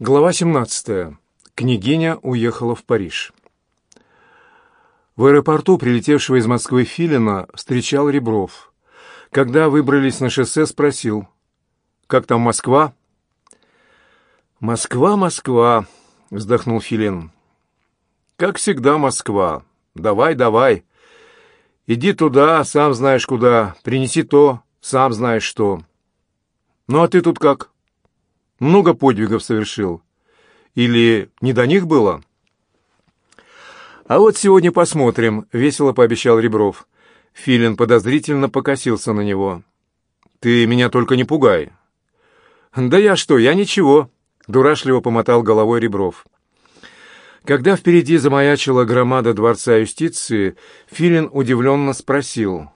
Глава 17. Княгиня уехала в Париж. В аэропорту прилетевшего из Москвы Филина встречал Ребров. Когда выбрались на шоссе, спросил, «Как там Москва?» «Москва, Москва», — вздохнул Филин. «Как всегда Москва. Давай, давай. Иди туда, сам знаешь куда. Принеси то, сам знаешь что. Ну а ты тут как?» много подвигов совершил. Или не до них было? А вот сегодня посмотрим, весело пообещал Ребров. Филин подозрительно покосился на него. Ты меня только не пугай. Да я что, я ничего, дурашливо помотал головой Ребров. Когда впереди замаячила громада Дворца юстиции, Филин удивленно спросил.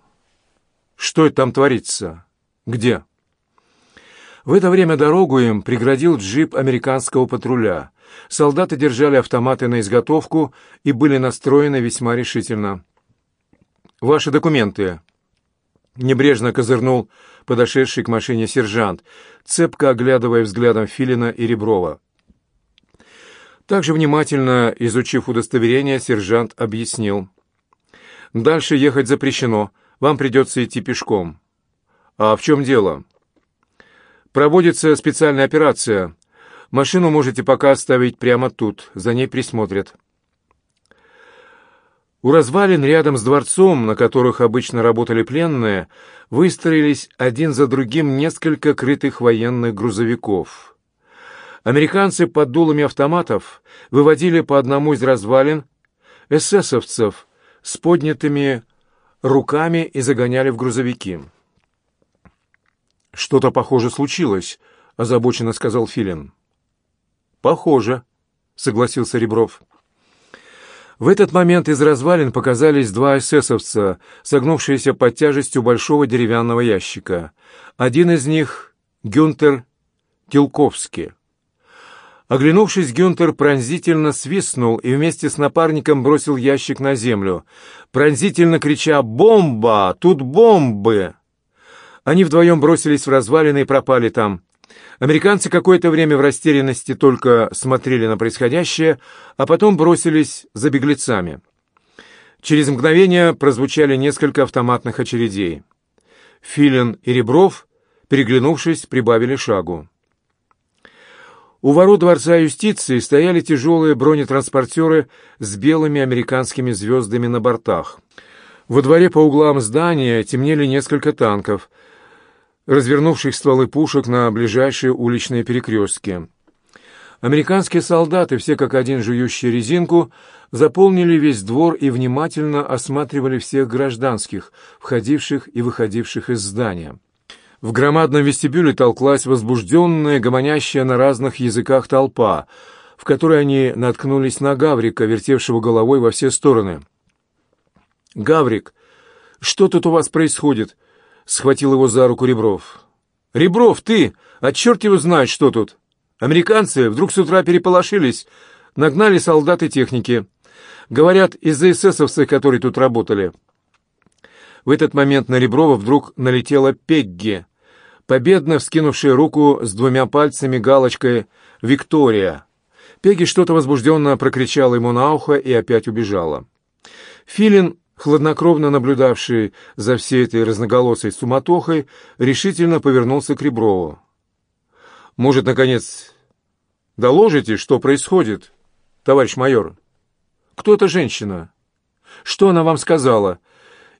«Что это там творится? Где?» В это время дорогу им преградил джип американского патруля. Солдаты держали автоматы на изготовку и были настроены весьма решительно. «Ваши документы!» Небрежно козырнул подошедший к машине сержант, цепко оглядывая взглядом Филина и Реброва. Также внимательно изучив удостоверение, сержант объяснил. «Дальше ехать запрещено, вам придется идти пешком». «А в чем дело?» Проводится специальная операция. Машину можете пока оставить прямо тут, за ней присмотрят. У развалин рядом с дворцом, на которых обычно работали пленные, выстроились один за другим несколько крытых военных грузовиков. Американцы под дулами автоматов выводили по одному из развалин эсэсовцев с поднятыми руками и загоняли в грузовики. «Что-то, похоже, случилось», — озабоченно сказал Филин. «Похоже», — согласился Ребров. В этот момент из развалин показались два эсэсовца, согнувшиеся под тяжестью большого деревянного ящика. Один из них — Гюнтер Тилковский. Оглянувшись, Гюнтер пронзительно свистнул и вместе с напарником бросил ящик на землю, пронзительно крича «Бомба! Тут бомбы!» Они вдвоем бросились в развалины и пропали там. Американцы какое-то время в растерянности только смотрели на происходящее, а потом бросились за беглецами. Через мгновение прозвучали несколько автоматных очередей. Филин и Ребров, переглянувшись, прибавили шагу. У ворот Дворца юстиции стояли тяжелые бронетранспортеры с белыми американскими звездами на бортах. Во дворе по углам здания темнели несколько танков — развернувших стволы пушек на ближайшие уличные перекрестки. Американские солдаты, все как один жующие резинку, заполнили весь двор и внимательно осматривали всех гражданских, входивших и выходивших из здания. В громадном вестибюле толклась возбужденная, гомонящая на разных языках толпа, в которой они наткнулись на Гаврика, вертевшего головой во все стороны. «Гаврик, что тут у вас происходит?» — схватил его за руку Ребров. «Ребров, ты! А черт его знает, что тут! Американцы вдруг с утра переполошились, нагнали солдат и техники. Говорят, из-за эсэсовцев, которые тут работали». В этот момент на Реброва вдруг налетела Пегги, победно вскинувшая руку с двумя пальцами галочкой «Виктория». Пегги что-то возбужденно прокричала ему на ухо и опять убежала. Филин хладнокровно наблюдавший за всей этой разноголосой суматохой, решительно повернулся к Реброву. «Может, наконец, доложите, что происходит, товарищ майор? Кто эта женщина? Что она вам сказала?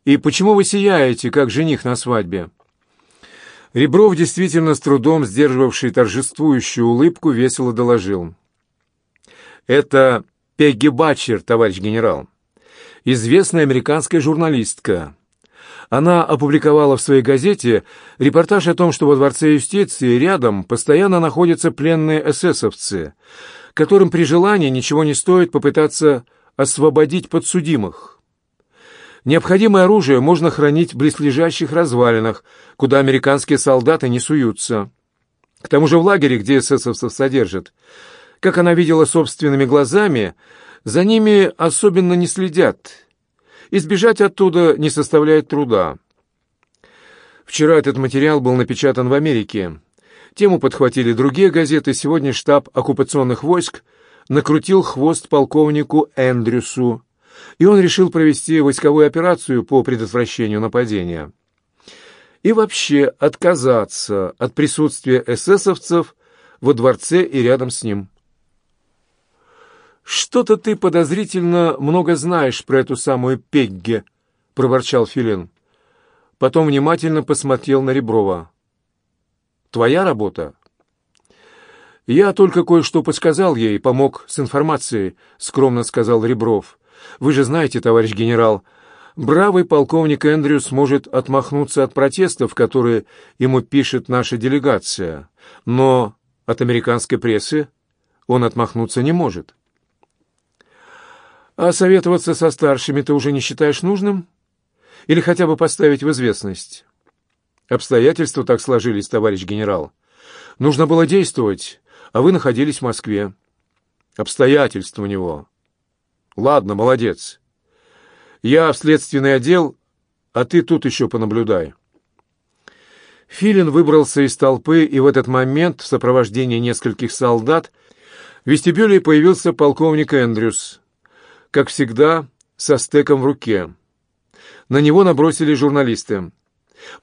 И почему вы сияете, как жених на свадьбе?» Ребров, действительно с трудом сдерживавший торжествующую улыбку, весело доложил. «Это Пегги Батчер, товарищ генерал известная американская журналистка. Она опубликовала в своей газете репортаж о том, что во Дворце юстиции рядом постоянно находятся пленные эсэсовцы, которым при желании ничего не стоит попытаться освободить подсудимых. Необходимое оружие можно хранить в близлежащих развалинах, куда американские солдаты не суются. К тому же в лагере, где эсэсовцев содержат, как она видела собственными глазами, за ними особенно не следят. Избежать оттуда не составляет труда. Вчера этот материал был напечатан в Америке. Тему подхватили другие газеты. Сегодня штаб оккупационных войск накрутил хвост полковнику Эндрюсу, и он решил провести войсковую операцию по предотвращению нападения. И вообще отказаться от присутствия эсэсовцев во дворце и рядом с ним. «Что-то ты подозрительно много знаешь про эту самую Пегги», — проворчал Филин. Потом внимательно посмотрел на Реброва. «Твоя работа?» «Я только кое-что подсказал ей, помог с информацией», — скромно сказал Ребров. «Вы же знаете, товарищ генерал, бравый полковник Эндрюс сможет отмахнуться от протестов, которые ему пишет наша делегация, но от американской прессы он отмахнуться не может». А советоваться со старшими ты уже не считаешь нужным? Или хотя бы поставить в известность? Обстоятельства так сложились, товарищ генерал. Нужно было действовать, а вы находились в Москве. Обстоятельства у него. Ладно, молодец. Я в следственный отдел, а ты тут еще понаблюдай. Филин выбрался из толпы, и в этот момент, в сопровождении нескольких солдат, в вестибюле появился полковник Эндрюс как всегда, со стеком в руке. На него набросились журналисты.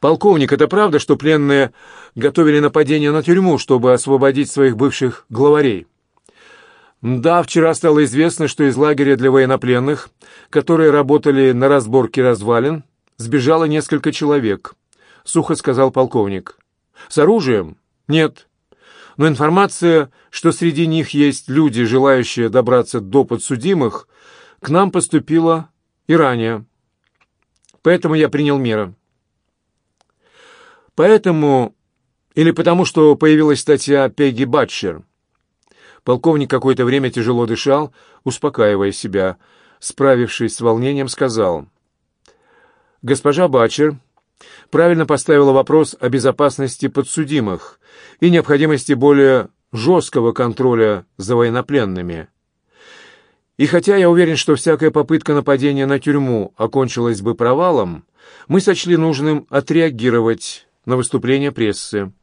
«Полковник, это правда, что пленные готовили нападение на тюрьму, чтобы освободить своих бывших главарей?» «Да, вчера стало известно, что из лагеря для военнопленных, которые работали на разборке развалин, сбежало несколько человек», — сухо сказал полковник. «С оружием? Нет. Но информация, что среди них есть люди, желающие добраться до подсудимых, — к нам поступила и ранее. Поэтому я принял меры. Поэтому или потому, что появилась статья Пегги Батчер. Полковник какое-то время тяжело дышал, успокаивая себя. Справившись с волнением, сказал. «Госпожа Батчер правильно поставила вопрос о безопасности подсудимых и необходимости более жесткого контроля за военнопленными. И хотя я уверен, что всякая попытка нападения на тюрьму окончилась бы провалом, мы сочли нужным отреагировать на выступление прессы.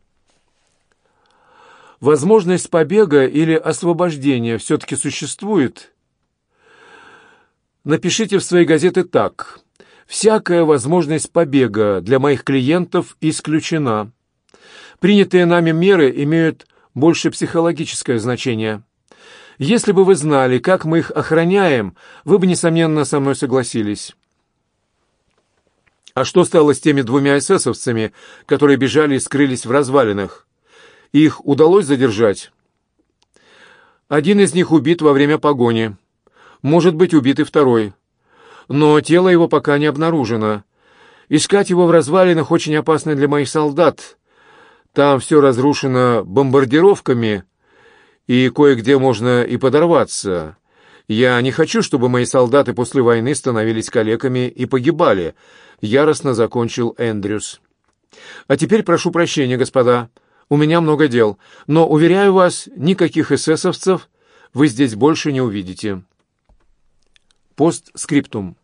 Возможность побега или освобождения все-таки существует. Напишите в свои газеты так. «Всякая возможность побега для моих клиентов исключена. Принятые нами меры имеют больше психологическое значение». Если бы вы знали, как мы их охраняем, вы бы, несомненно, со мной согласились. А что стало с теми двумя эсэсовцами, которые бежали и скрылись в развалинах? Их удалось задержать? Один из них убит во время погони. Может быть, убит и второй. Но тело его пока не обнаружено. Искать его в развалинах очень опасно для моих солдат. Там все разрушено бомбардировками — и кое-где можно и подорваться. Я не хочу, чтобы мои солдаты после войны становились калеками и погибали», — яростно закончил Эндрюс. «А теперь прошу прощения, господа. У меня много дел, но, уверяю вас, никаких эсэсовцев вы здесь больше не увидите». Постскриптум.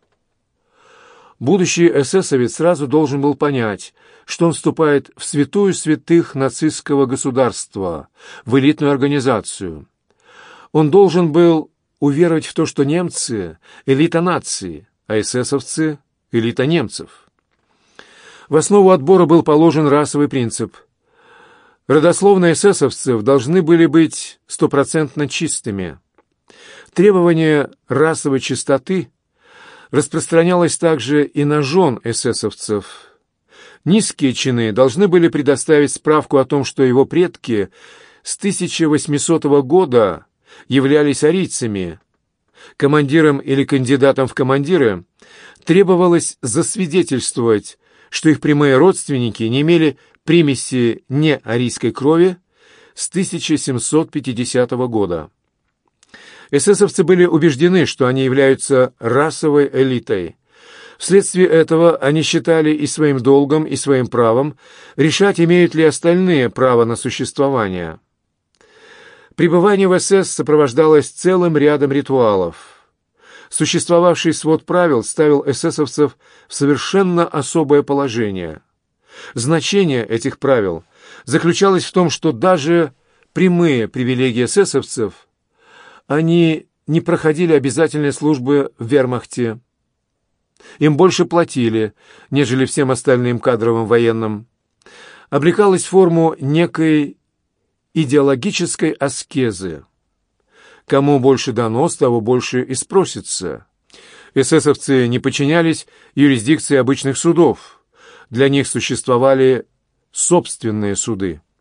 Будущий эсэсовец сразу должен был понять, что он вступает в святую святых нацистского государства, в элитную организацию. Он должен был уверовать в то, что немцы — элита нации, а эсэсовцы — элита немцев. В основу отбора был положен расовый принцип. Родословные эсэсовцев должны были быть стопроцентно чистыми. Требование расовой чистоты — распространялось также и на жен эсэсовцев. Низкие чины должны были предоставить справку о том, что его предки с 1800 года являлись арийцами. Командирам или кандидатам в командиры требовалось засвидетельствовать, что их прямые родственники не имели примеси неарийской крови с 1750 года. Эсэсовцы были убеждены, что они являются расовой элитой. Вследствие этого они считали и своим долгом, и своим правом решать, имеют ли остальные право на существование. Пребывание в СС сопровождалось целым рядом ритуалов. Существовавший свод правил ставил эсэсовцев в совершенно особое положение. Значение этих правил заключалось в том, что даже прямые привилегии эсэсовцев – они не проходили обязательной службы в вермахте. Им больше платили, нежели всем остальным кадровым военным. Облекалась форму некой идеологической аскезы. Кому больше дано, с того больше и спросится. Эсэсовцы не подчинялись юрисдикции обычных судов. Для них существовали собственные суды.